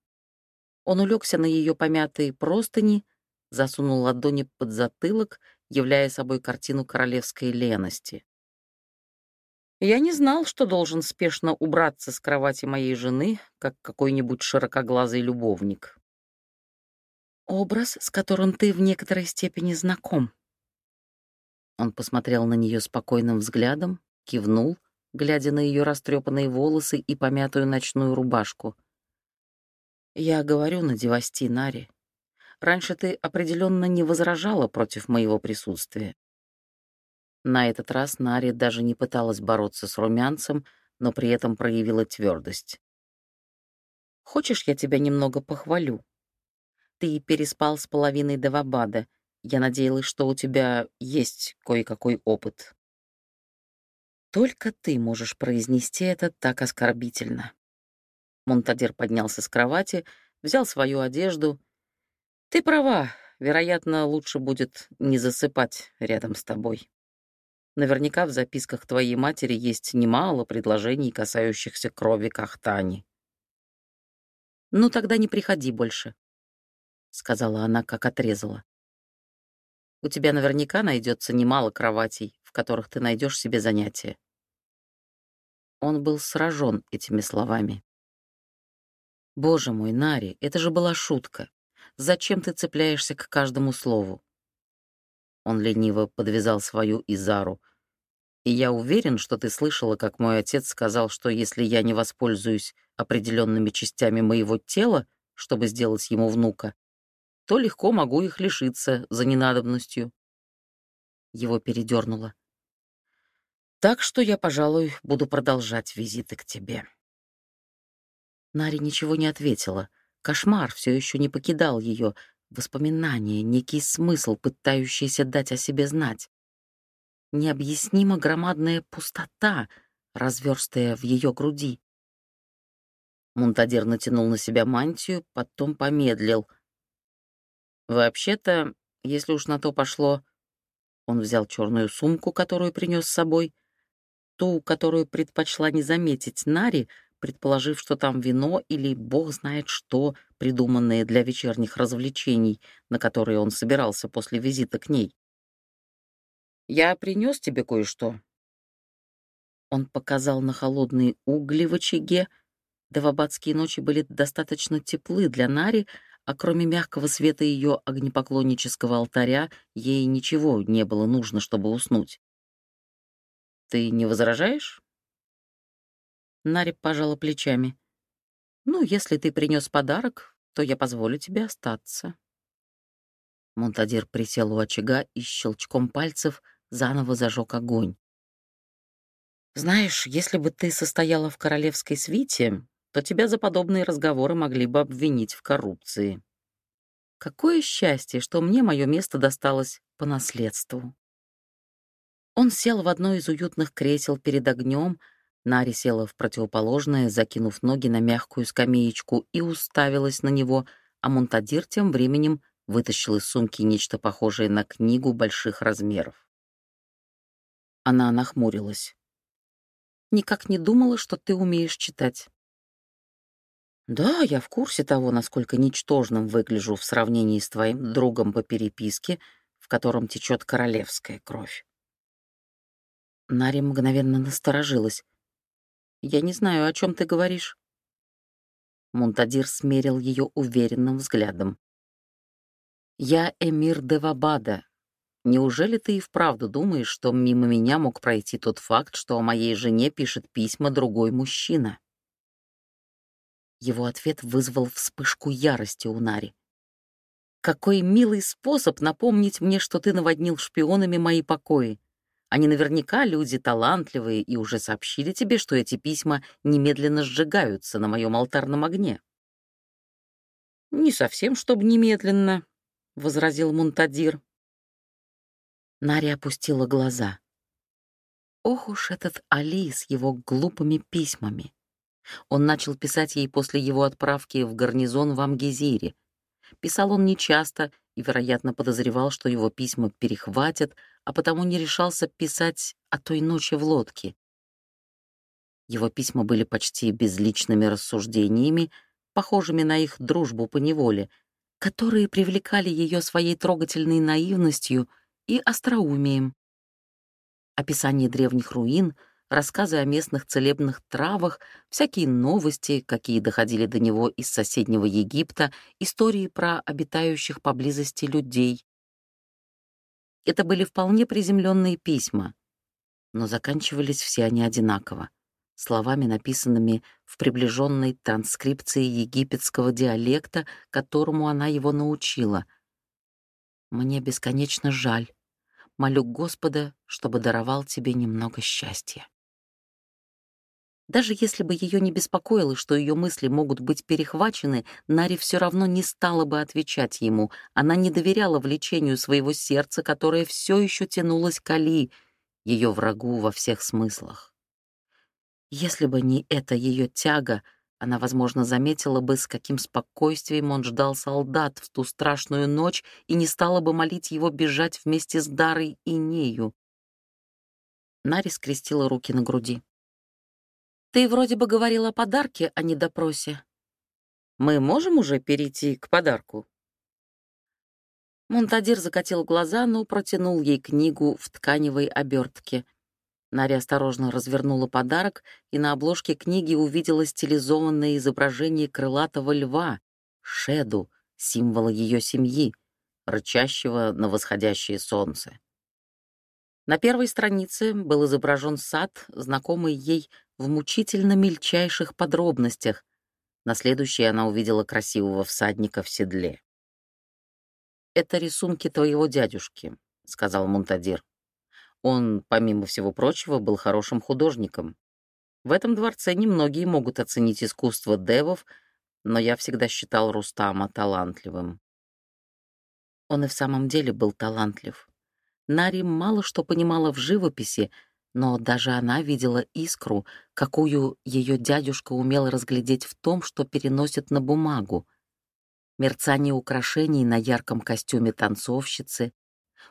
Он улегся на ее помятые простыни, засунул ладони под затылок, являя собой картину королевской лености. Я не знал, что должен спешно убраться с кровати моей жены, как какой-нибудь широкоглазый любовник. Образ, с которым ты в некоторой степени знаком. Он посмотрел на нее спокойным взглядом, кивнул, глядя на ее растрепанные волосы и помятую ночную рубашку. «Я говорю на Девасти, Нари. Раньше ты определенно не возражала против моего присутствия. На этот раз Нари даже не пыталась бороться с румянцем, но при этом проявила твердость. «Хочешь, я тебя немного похвалю? Ты переспал с половиной Девабада. Я надеялась, что у тебя есть кое-какой опыт». «Только ты можешь произнести это так оскорбительно». Монтадир поднялся с кровати, взял свою одежду. «Ты права, вероятно, лучше будет не засыпать рядом с тобой». Наверняка в записках твоей матери есть немало предложений, касающихся крови Кахтани. «Ну, тогда не приходи больше», — сказала она, как отрезала. «У тебя наверняка найдется немало кроватей, в которых ты найдешь себе занятие». Он был сражен этими словами. «Боже мой, Нари, это же была шутка. Зачем ты цепляешься к каждому слову?» Он лениво подвязал свою Изару. «И я уверен, что ты слышала, как мой отец сказал, что если я не воспользуюсь определенными частями моего тела, чтобы сделать ему внука, то легко могу их лишиться за ненадобностью». Его передернуло. «Так что я, пожалуй, буду продолжать визиты к тебе». Нари ничего не ответила. Кошмар все еще не покидал ее, Воспоминание, некий смысл, пытающийся дать о себе знать. Необъяснимо громадная пустота, разверстая в ее груди. Мунтадир натянул на себя мантию, потом помедлил. «Вообще-то, если уж на то пошло...» Он взял черную сумку, которую принес с собой, ту, которую предпочла не заметить Нари, предположив, что там вино или бог знает что, придуманное для вечерних развлечений, на которые он собирался после визита к ней. «Я принес тебе кое-что». Он показал на холодные угли в очаге, Девабадские ночи были достаточно теплы для Нари, а кроме мягкого света ее огнепоклоннического алтаря ей ничего не было нужно, чтобы уснуть. «Ты не возражаешь?» Нари пожала плечами. «Ну, если ты принес подарок, то я позволю тебе остаться». Монтадир присел у очага и щелчком пальцев заново зажег огонь. «Знаешь, если бы ты состояла в королевской свите, то тебя за подобные разговоры могли бы обвинить в коррупции. Какое счастье, что мне мое место досталось по наследству. Он сел в одно из уютных кресел перед огнем, Нари села в противоположное, закинув ноги на мягкую скамеечку и уставилась на него, а Монтадир тем временем вытащил из сумки нечто похожее на книгу больших размеров. Она нахмурилась. «Никак не думала, что ты умеешь читать». «Да, я в курсе того, насколько ничтожным выгляжу в сравнении с твоим другом по переписке, в котором течет королевская кровь». Нари мгновенно насторожилась. «Я не знаю, о чем ты говоришь». Мунтадир смерил ее уверенным взглядом. «Я эмир Девабада. Неужели ты и вправду думаешь, что мимо меня мог пройти тот факт, что о моей жене пишет письма другой мужчина?» Его ответ вызвал вспышку ярости у Нари. «Какой милый способ напомнить мне, что ты наводнил шпионами мои покои. Они наверняка люди талантливые и уже сообщили тебе, что эти письма немедленно сжигаются на моем алтарном огне». «Не совсем, чтобы немедленно», — возразил Мунтадир. Нари опустила глаза. Ох уж этот Али с его глупыми письмами. Он начал писать ей после его отправки в гарнизон в Амгезире. Писал он нечасто и, вероятно, подозревал, что его письма перехватят, а потому не решался писать о той ночи в лодке. Его письма были почти безличными рассуждениями, похожими на их дружбу по неволе, которые привлекали ее своей трогательной наивностью и остроумием. Описание древних руин — рассказы о местных целебных травах, всякие новости, какие доходили до него из соседнего Египта, истории про обитающих поблизости людей. Это были вполне приземленные письма, но заканчивались все они одинаково, словами, написанными в приближенной транскрипции египетского диалекта, которому она его научила. «Мне бесконечно жаль. Молю Господа, чтобы даровал тебе немного счастья». Даже если бы ее не беспокоило, что ее мысли могут быть перехвачены, Нари все равно не стала бы отвечать ему. Она не доверяла влечению своего сердца, которое все еще тянулось к Али, ее врагу во всех смыслах. Если бы не эта ее тяга, она, возможно, заметила бы, с каким спокойствием он ждал солдат в ту страшную ночь и не стала бы молить его бежать вместе с Дарой и Нею. Нари скрестила руки на груди. Ты вроде бы говорил о подарке, а не допросе. Мы можем уже перейти к подарку?» Монтадир закатил глаза, но протянул ей книгу в тканевой обертке. Наря осторожно развернула подарок, и на обложке книги увидела стилизованное изображение крылатого льва, Шеду, символа ее семьи, рычащего на восходящее солнце. На первой странице был изображен сад, знакомый ей в мучительно мельчайших подробностях. На следующей она увидела красивого всадника в седле. «Это рисунки твоего дядюшки», — сказал Мунтадир. «Он, помимо всего прочего, был хорошим художником. В этом дворце немногие могут оценить искусство девов, но я всегда считал Рустама талантливым». Он и в самом деле был талантлив. Нари мало что понимала в живописи, но даже она видела искру, какую ее дядюшка умел разглядеть в том, что переносит на бумагу. Мерцание украшений на ярком костюме танцовщицы,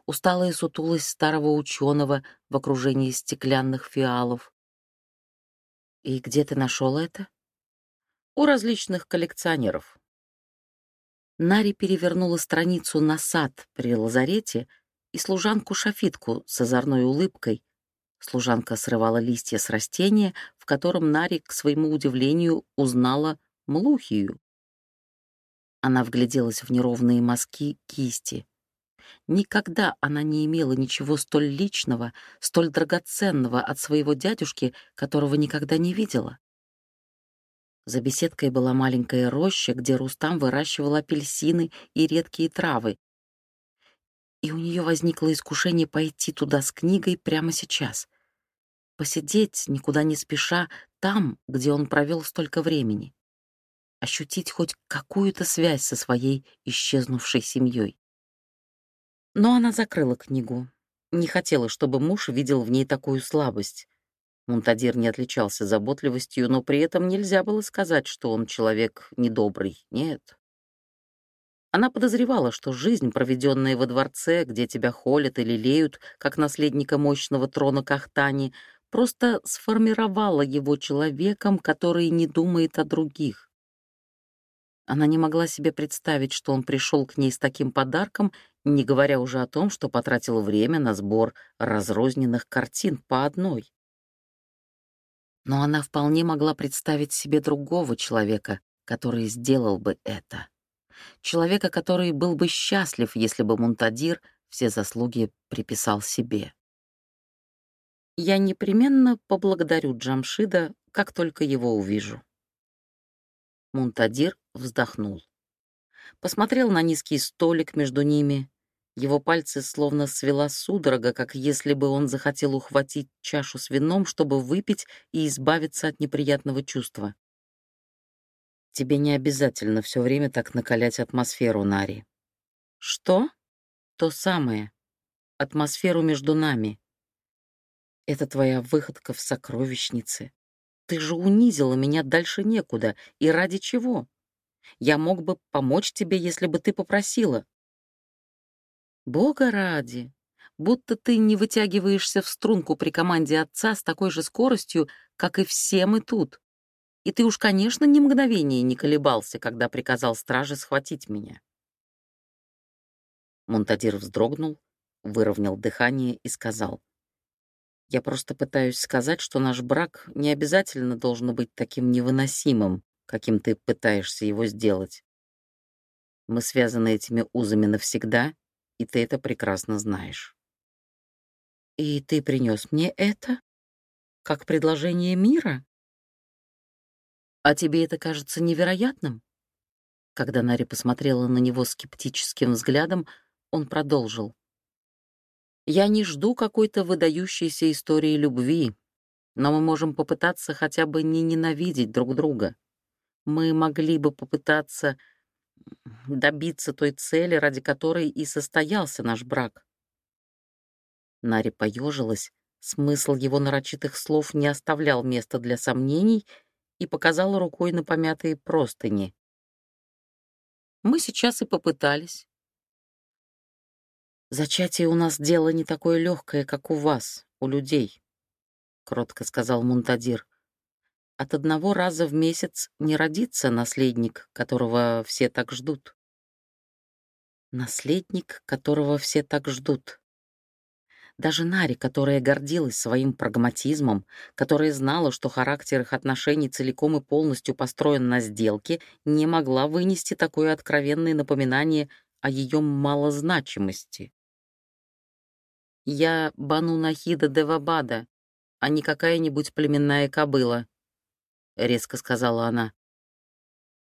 усталая сутулость старого ученого в окружении стеклянных фиалов. «И где ты нашел это?» «У различных коллекционеров». Нари перевернула страницу на сад при лазарете и служанку-шафитку с озорной улыбкой, Служанка срывала листья с растения, в котором Нари, к своему удивлению, узнала млухию. Она вгляделась в неровные мазки кисти. Никогда она не имела ничего столь личного, столь драгоценного от своего дядюшки, которого никогда не видела. За беседкой была маленькая роща, где Рустам выращивал апельсины и редкие травы, и у нее возникло искушение пойти туда с книгой прямо сейчас. Посидеть, никуда не спеша, там, где он провел столько времени. Ощутить хоть какую-то связь со своей исчезнувшей семьей. Но она закрыла книгу. Не хотела, чтобы муж видел в ней такую слабость. Мунтадир не отличался заботливостью, но при этом нельзя было сказать, что он человек недобрый. Нет, она подозревала, что жизнь, проведенная во дворце, где тебя холят и лелеют, как наследника мощного трона Кахтани, просто сформировала его человеком, который не думает о других. Она не могла себе представить, что он пришел к ней с таким подарком, не говоря уже о том, что потратил время на сбор разрозненных картин по одной. Но она вполне могла представить себе другого человека, который сделал бы это человека, который был бы счастлив, если бы Мунтадир все заслуги приписал себе. Я непременно поблагодарю Джамшида, как только его увижу. Мунтадир вздохнул. Посмотрел на низкий столик между ними. Его пальцы словно свела судорога, как если бы он захотел ухватить чашу с вином, чтобы выпить и избавиться от неприятного чувства. Тебе не обязательно все время так накалять атмосферу, Нари. Что? То самое. Атмосферу между нами. Это твоя выходка в сокровищнице. Ты же унизила меня дальше некуда. И ради чего? Я мог бы помочь тебе, если бы ты попросила. Бога ради. Будто ты не вытягиваешься в струнку при команде отца с такой же скоростью, как и все мы тут. И ты уж, конечно, ни мгновения не колебался, когда приказал страже схватить меня. Монтадир вздрогнул, выровнял дыхание и сказал. «Я просто пытаюсь сказать, что наш брак не обязательно должен быть таким невыносимым, каким ты пытаешься его сделать. Мы связаны этими узами навсегда, и ты это прекрасно знаешь». «И ты принес мне это? Как предложение мира?» «А тебе это кажется невероятным?» Когда Нари посмотрела на него скептическим взглядом, он продолжил. «Я не жду какой-то выдающейся истории любви, но мы можем попытаться хотя бы не ненавидеть друг друга. Мы могли бы попытаться добиться той цели, ради которой и состоялся наш брак». Нари поежилась, смысл его нарочитых слов не оставлял места для сомнений — и показала рукой на помятые простыни. Мы сейчас и попытались. «Зачатие у нас дело не такое легкое, как у вас, у людей», — кротко сказал Мунтадир. «От одного раза в месяц не родится наследник, которого все так ждут». «Наследник, которого все так ждут», даже Нари, которая гордилась своим прагматизмом, которая знала, что характер их отношений целиком и полностью построен на сделке, не могла вынести такое откровенное напоминание о ее малозначимости. «Я Бану Нахида Девабада, а не какая-нибудь племенная кобыла», — резко сказала она.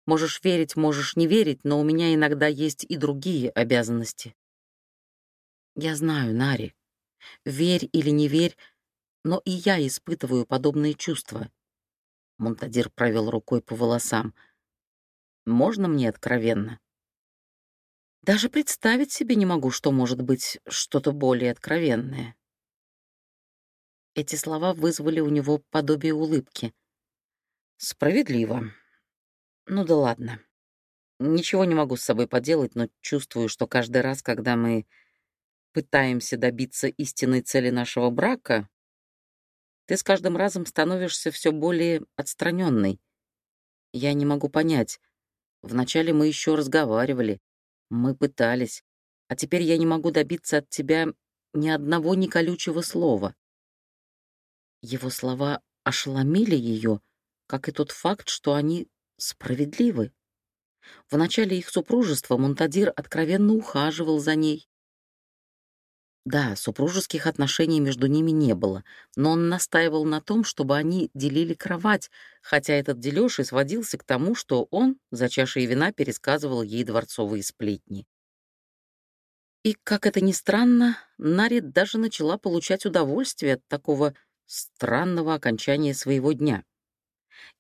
«Можешь верить, можешь не верить, но у меня иногда есть и другие обязанности». «Я знаю, Нари», Верь или не верь, но и я испытываю подобные чувства. Монтадир провел рукой по волосам. Можно мне откровенно? Даже представить себе не могу, что может быть что-то более откровенное. Эти слова вызвали у него подобие улыбки. Справедливо. Ну да ладно. Ничего не могу с собой поделать, но чувствую, что каждый раз, когда мы пытаемся добиться истинной цели нашего брака, ты с каждым разом становишься все более отстраненной. Я не могу понять. Вначале мы еще разговаривали, мы пытались, а теперь я не могу добиться от тебя ни одного неколючего слова. Его слова ошеломили ее, как и тот факт, что они справедливы. В начале их супружества Монтадир откровенно ухаживал за ней. Да, супружеских отношений между ними не было, но он настаивал на том, чтобы они делили кровать, хотя этот дележ и сводился к тому, что он за чашей вина пересказывал ей дворцовые сплетни. И, как это ни странно, Нарит даже начала получать удовольствие от такого странного окончания своего дня.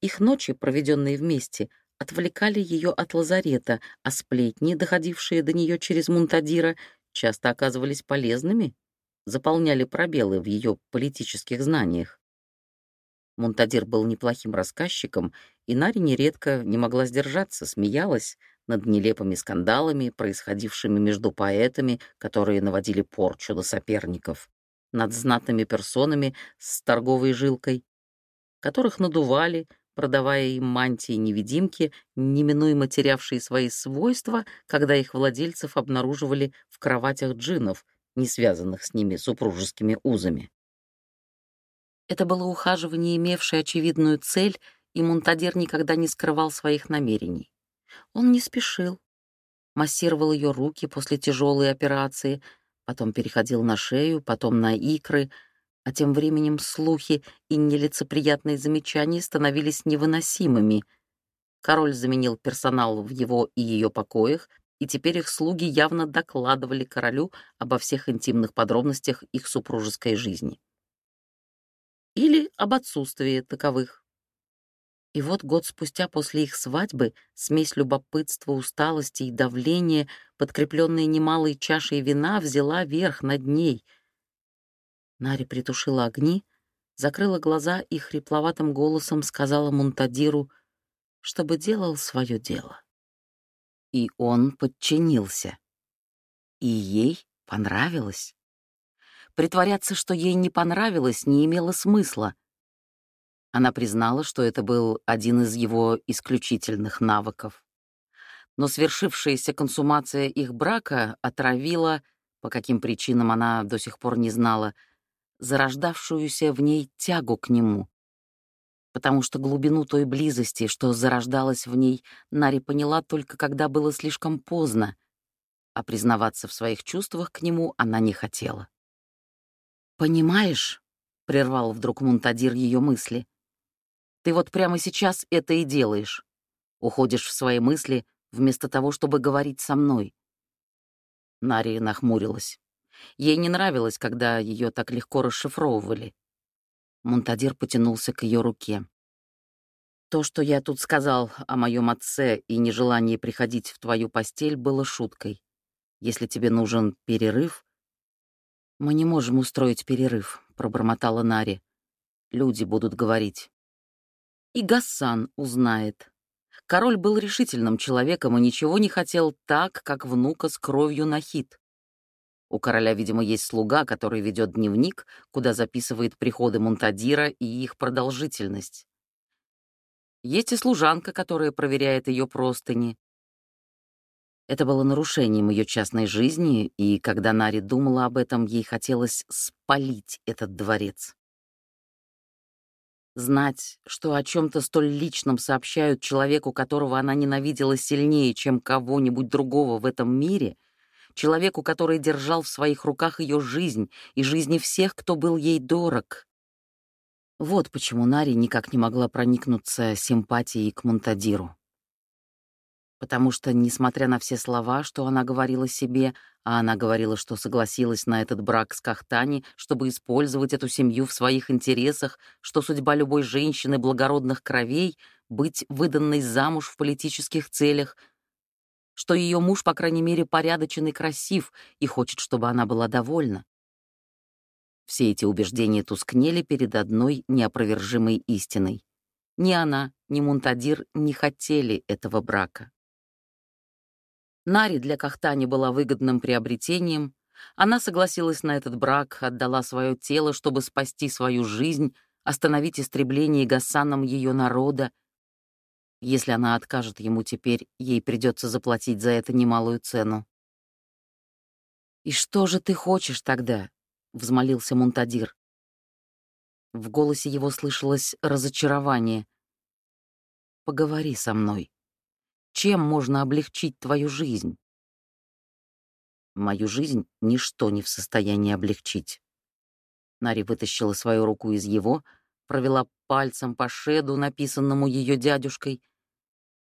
Их ночи, проведенные вместе, отвлекали ее от лазарета, а сплетни, доходившие до нее через Мунтадира, часто оказывались полезными, заполняли пробелы в ее политических знаниях. Мунтадир был неплохим рассказчиком, и Нари нередко не могла сдержаться, смеялась над нелепыми скандалами, происходившими между поэтами, которые наводили порчу на соперников над знатными персонами с торговой жилкой, которых надували, продавая им мантии-невидимки, неминуемо терявшие свои свойства, когда их владельцев обнаруживали в кроватях джинов, не связанных с ними супружескими узами. Это было ухаживание, имевшее очевидную цель, и Мунтадир никогда не скрывал своих намерений. Он не спешил, массировал ее руки после тяжелой операции, потом переходил на шею, потом на икры, а тем временем слухи и нелицеприятные замечания становились невыносимыми. Король заменил персонал в его и ее покоях, и теперь их слуги явно докладывали королю обо всех интимных подробностях их супружеской жизни. Или об отсутствии таковых. И вот год спустя после их свадьбы смесь любопытства, усталости и давления, подкрепленная немалой чашей вина, взяла верх над ней. Нари притушила огни, закрыла глаза и хрипловатым голосом сказала Мунтадиру, чтобы делал свое дело. И он подчинился. И ей понравилось. Притворяться, что ей не понравилось, не имело смысла — она признала, что это был один из его исключительных навыков. Но свершившаяся консумация их брака отравила, по каким причинам она до сих пор не знала, зарождавшуюся в ней тягу к нему. Потому что глубину той близости, что зарождалась в ней, Нари поняла только когда было слишком поздно, а признаваться в своих чувствах к нему она не хотела. «Понимаешь», — прервал вдруг Мунтадир ее мысли, ты вот прямо сейчас это и делаешь. Уходишь в свои мысли, вместо того, чтобы говорить со мной. Нари нахмурилась. Ей не нравилось, когда ее так легко расшифровывали. Монтадир потянулся к ее руке. То, что я тут сказал о моем отце и нежелании приходить в твою постель, было шуткой. Если тебе нужен перерыв... Мы не можем устроить перерыв, пробормотала Нари. Люди будут говорить. И Гассан узнает. Король был решительным человеком и ничего не хотел так, как внука с кровью на хит. У короля, видимо, есть слуга, который ведет дневник, куда записывает приходы Монтадира и их продолжительность. Есть и служанка, которая проверяет ее простыни. Это было нарушением ее частной жизни, и когда Нари думала об этом, ей хотелось спалить этот дворец. Знать, что о чем-то столь личном сообщают человеку, которого она ненавидела сильнее, чем кого-нибудь другого в этом мире, человеку, который держал в своих руках ее жизнь и жизни всех, кто был ей дорог. Вот почему Нари никак не могла проникнуться симпатией к Монтадиру потому что, несмотря на все слова, что она говорила себе, а она говорила, что согласилась на этот брак с Кахтани, чтобы использовать эту семью в своих интересах, что судьба любой женщины благородных кровей — быть выданной замуж в политических целях. Что ее муж, по крайней мере, порядочен и красив и хочет, чтобы она была довольна. Все эти убеждения тускнели перед одной неопровержимой истиной. Ни она, ни Мунтадир не хотели этого брака. Нари для Кахтани была выгодным приобретением. Она согласилась на этот брак, отдала свое тело, чтобы спасти свою жизнь, остановить истребление Гасаном ее народа. Если она откажет ему теперь, ей придется заплатить за это немалую цену. «И что же ты хочешь тогда?» — взмолился Мунтадир. В голосе его слышалось разочарование. «Поговори со мной. Чем можно облегчить твою жизнь?» «Мою жизнь ничто не в состоянии облегчить». Нари вытащила свою руку из его, провела пальцем по шеду, написанному ее дядюшкой.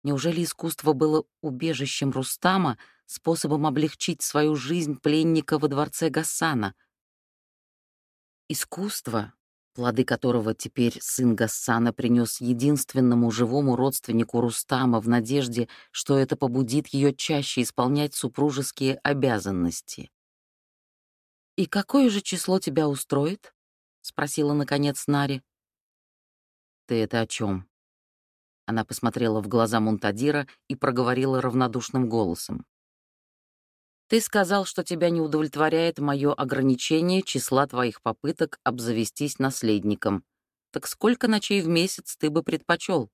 Неужели искусство было убежищем Рустама, способом облегчить свою жизнь пленника во дворце Гасана? Искусство, плоды которого теперь сын Гассана принес единственному живому родственнику Рустама в надежде, что это побудит ее чаще исполнять супружеские обязанности. «И какое же число тебя устроит?» — спросила, наконец, Нари. «Ты это о чем? Она посмотрела в глаза Мунтадира и проговорила равнодушным голосом. «Ты сказал, что тебя не удовлетворяет мое ограничение числа твоих попыток обзавестись наследником. Так сколько ночей в месяц ты бы предпочел?»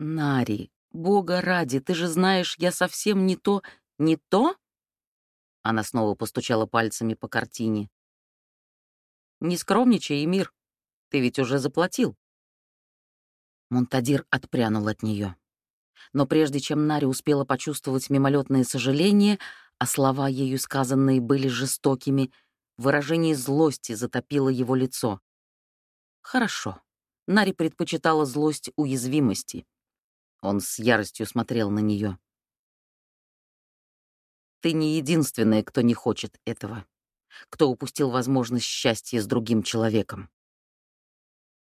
«Нари, бога ради, ты же знаешь, я совсем не то... Не то?» Она снова постучала пальцами по картине. «Не скромничай, Эмир. Ты ведь уже заплатил». Монтадир отпрянул от нее. Но прежде чем Нари успела почувствовать мимолетное сожаление, а слова ею сказанные были жестокими, выражение злости затопило его лицо. Хорошо. Нари предпочитала злость уязвимости. Он с яростью смотрел на нее. Ты не единственная, кто не хочет этого, кто упустил возможность счастья с другим человеком.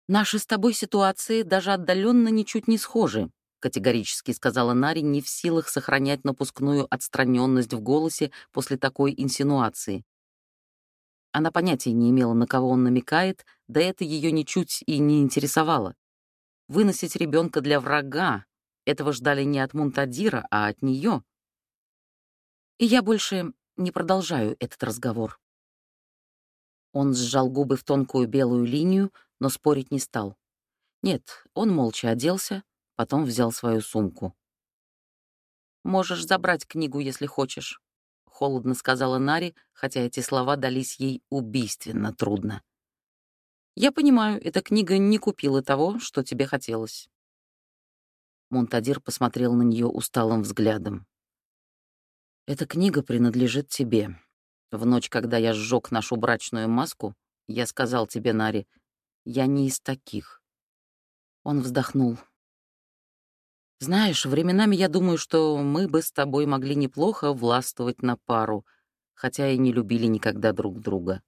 «Наши с тобой ситуации даже отдаленно ничуть не схожи», категорически сказала Нари, не в силах сохранять напускную отстраненность в голосе после такой инсинуации. Она понятия не имела, на кого он намекает, да это ее ничуть и не интересовало. Выносить ребенка для врага — этого ждали не от Мунтадира, а от нее. И я больше не продолжаю этот разговор. Он сжал губы в тонкую белую линию, но спорить не стал. Нет, он молча оделся, потом взял свою сумку. «Можешь забрать книгу, если хочешь», — холодно сказала Нари, хотя эти слова дались ей убийственно трудно. «Я понимаю, эта книга не купила того, что тебе хотелось». Монтадир посмотрел на нее усталым взглядом. Эта книга принадлежит тебе. В ночь, когда я сжег нашу брачную маску, я сказал тебе, Нари, я не из таких. Он вздохнул. Знаешь, временами я думаю, что мы бы с тобой могли неплохо властвовать на пару, хотя и не любили никогда друг друга.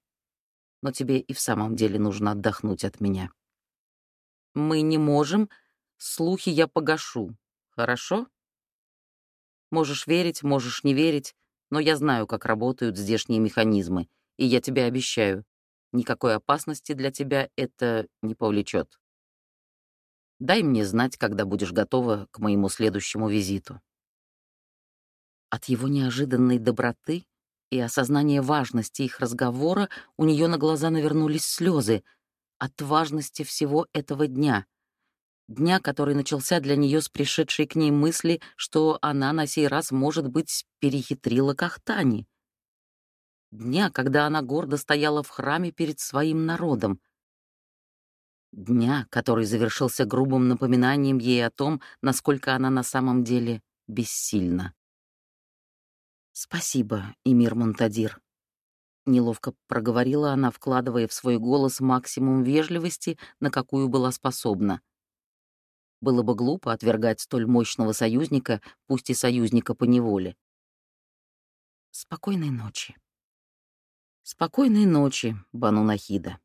Но тебе и в самом деле нужно отдохнуть от меня. Мы не можем. Слухи я погашу. Хорошо? Можешь верить, можешь не верить, но я знаю, как работают здешние механизмы, и я тебе обещаю, никакой опасности для тебя это не повлечет. Дай мне знать, когда будешь готова к моему следующему визиту. От его неожиданной доброты и осознания важности их разговора у нее на глаза навернулись слезы от важности всего этого дня — дня, который начался для нее с пришедшей к ней мысли, что она на сей раз, может быть, перехитрила Кахтани. Дня, когда она гордо стояла в храме перед своим народом. Дня, который завершился грубым напоминанием ей о том, насколько она на самом деле бессильна. «Спасибо, Эмир Монтадир», — неловко проговорила она, вкладывая в свой голос максимум вежливости, на какую была способна. Было бы глупо отвергать столь мощного союзника, пусть и союзника по неволе. Спокойной ночи. Спокойной ночи, Бану Нахида.